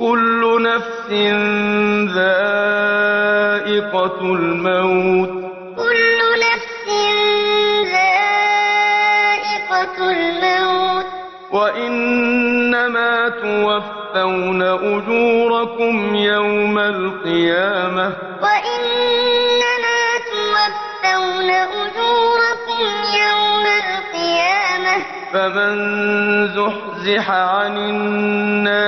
كل نفس ذائقة الموت كل نفس ذائقة الموت وإنما توفون أجوركم يوم القيامة وإنما توفون أجوركم يوم القيامة فمن زحزح عن النار